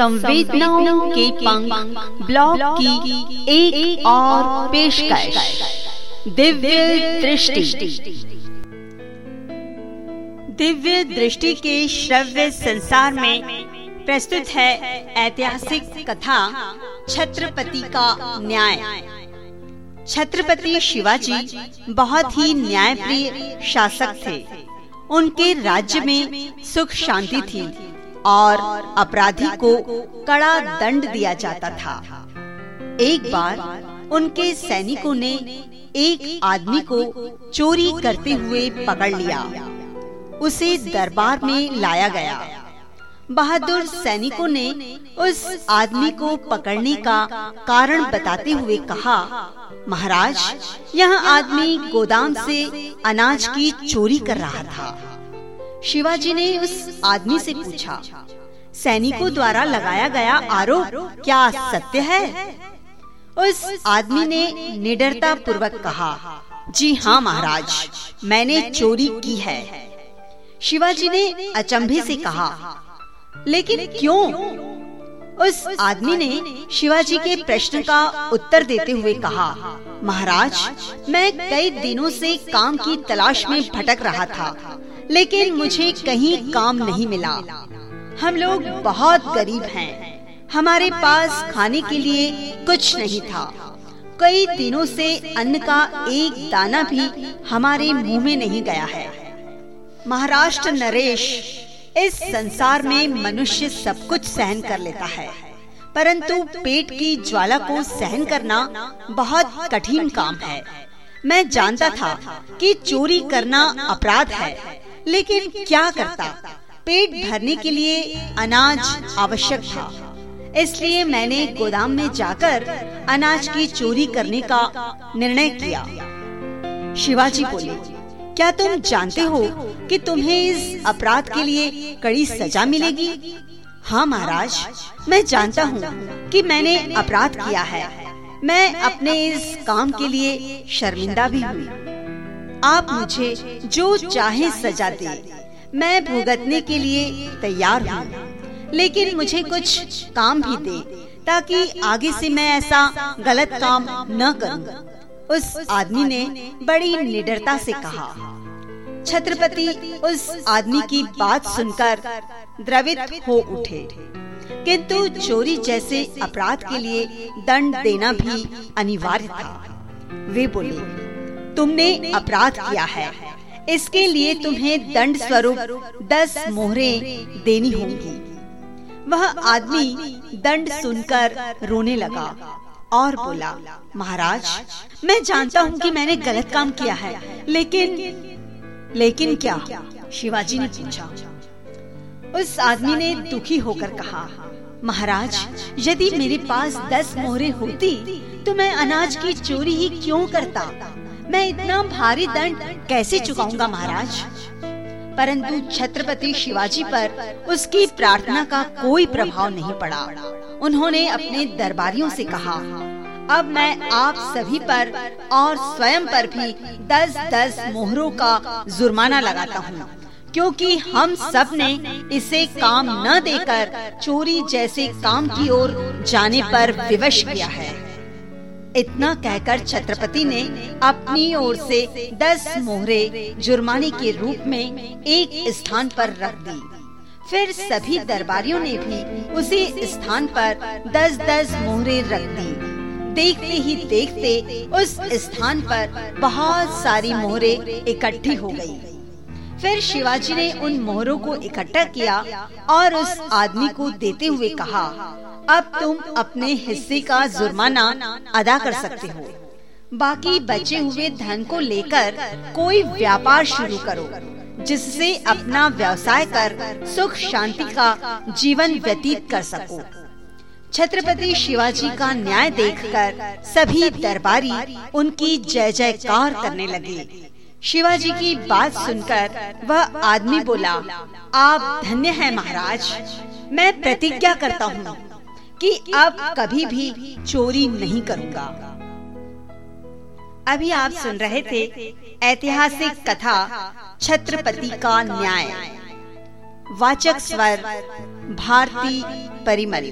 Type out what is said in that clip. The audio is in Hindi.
संवेदनाओं के पंख ब्लॉग की एक, एक और पेशकश। दिव्य दृष्टि। दिव्य दृष्टि के श्रव्य संसार में प्रस्तुत है ऐतिहासिक कथा छत्रपति का न्याय। छत्रपति शिवाजी बहुत ही न्यायप्रिय शासक थे। उनके राज्य में सुख शांति थी। और अपराधी को कड़ा दंड दिया जाता था। एक बार उनके सैनिकों ने एक आदमी को चोरी करते हुए पकड़ लिया। उसे दरबार में लाया गया। बहादुर सैनिकों ने उस आदमी को पकड़ने का कारण बताते हुए कहा, महाराज, यह आदमी गोदाम से अनाज की चोरी कर रहा था। शिवाजी ने उस आदमी से पूछा, सैनिकों द्वारा लगाया गया आरोप क्या सत्य है? उस आदमी ने निडरता पूर्वक कहा, जी हाँ महाराज, मैंने चोरी की है। शिवाजी ने अचंभे से कहा, लेकिन क्यों? उस आदमी ने शिवाजी के प्रश्न का उत्तर देते हुए कहा, महाराज, मैं कई दिनों से काम की तलाश में भटक रहा था। लेकिन मुझे कहीं काम नहीं मिला। हम लोग बहुत गरीब हैं। हमारे पास खाने के लिए कुछ नहीं था। कई दिनों से अन्न का एक दाना भी हमारे मुँह में नहीं गया है। महाराष्ट्र नरेश इस संसार में मनुष्य सब कुछ सहन कर लेता है। परंतु पेट की ज्वाला को सहन करना बहुत कठिन काम है। मैं जानता था कि चोरी करना अपराध है। लेकिन क्या करता? पेट भरने के लिए अनाज आवश्यक था। इसलिए मैंने गोदाम में जाकर अनाज की चोरी करने का निर्णय किया। शिवाजी बोले, क्या तुम जानते हो कि तुम्हें इस अपराध के लिए कड़ी सजा मिलेगी? हाँ महाराज, मैं जानता हूँ कि मैंने अपराध किया है। मैं अपने इस काम के लिए शर्मिंदा भी हुई आप मुझे जो चाहे सजा दे। मैं भुगतने के लिए तैयार हूँ। लेकिन मुझे कुछ काम भी दे, ताकि आगे से मैं ऐसा गलत काम न करूँ। उस आदमी ने बड़ी निडरता से कहा। छत्रपति उस आदमी की बात सुनकर द्रवित हो उठे। किंतु चोरी जैसे अपराध के लिए दंड देना भी अनिवार्य था। वे बोले तुमने अपराध किया है। इसके लिए तुम्हें दंड स्वरूप दस मोहरे देनी होंगी। वह आदमी दंड सुनकर रोने लगा और बोला, महाराज, मैं जानता हूँ कि मैंने गलत काम किया है, लेकिन लेकिन क्या? शिवाजी ने पूछा। उस आदमी ने दुखी होकर कहा, महाराज, यदि मेरे पास दस मोहरे होती तो मैं अनाज की चोरी ही क्यों करता? मैं इतना भारी दंड कैसे चुकाऊँगा महाराज? परंतु छत्रपति शिवाजी पर उसकी प्रार्थना का कोई प्रभाव नहीं पड़ा। उन्होंने अपने दरबारियों से कहा, अब मैं आप सभी पर और स्वयं पर भी दस दस मोहरों का जुर्माना लगाता हूँ, क्योंकि हम सबने इसे काम न देकर चोरी जैसे काम की ओर जाने पर विवश किया है। इतना कहकर छत्रपति ने अपनी ओर से दस मोहरे जुर्माने के रूप में एक स्थान पर रख दी फिर सभी दरबारियों ने भी उसी स्थान पर दस दस मोहरे रख दी देखते ही देखते उस स्थान पर बहुत सारी मोहरे इकट्ठी हो गई। फिर शिवाजी ने उन मोहरों को इकट्ठा किया और उस आदमी को देते हुए कहा अब तुम अपने हिस्से का जुर्माना अदा कर सकते हो। बाकी बचे हुए धन को लेकर कोई व्यापार शुरू करो, जिससे अपना व्यवसाय कर सुख शांति का जीवन व्यतीत कर सको। छत्रपति शिवाजी का न्याय देखकर सभी दरबारी उनकी जय जयकार करने लगे। शिवाजी की बात सुनकर वह आदमी बोला, आप धन्य हैं महाराज, मैं प्रतिज्ञा करता हूँ। कि अब कभी भी चोरी नहीं करूँगा। अभी आप सुन रहे थे ऐतिहासिक कथा छत्रपति का न्याय। वाचक स्वर, भारती परिमल।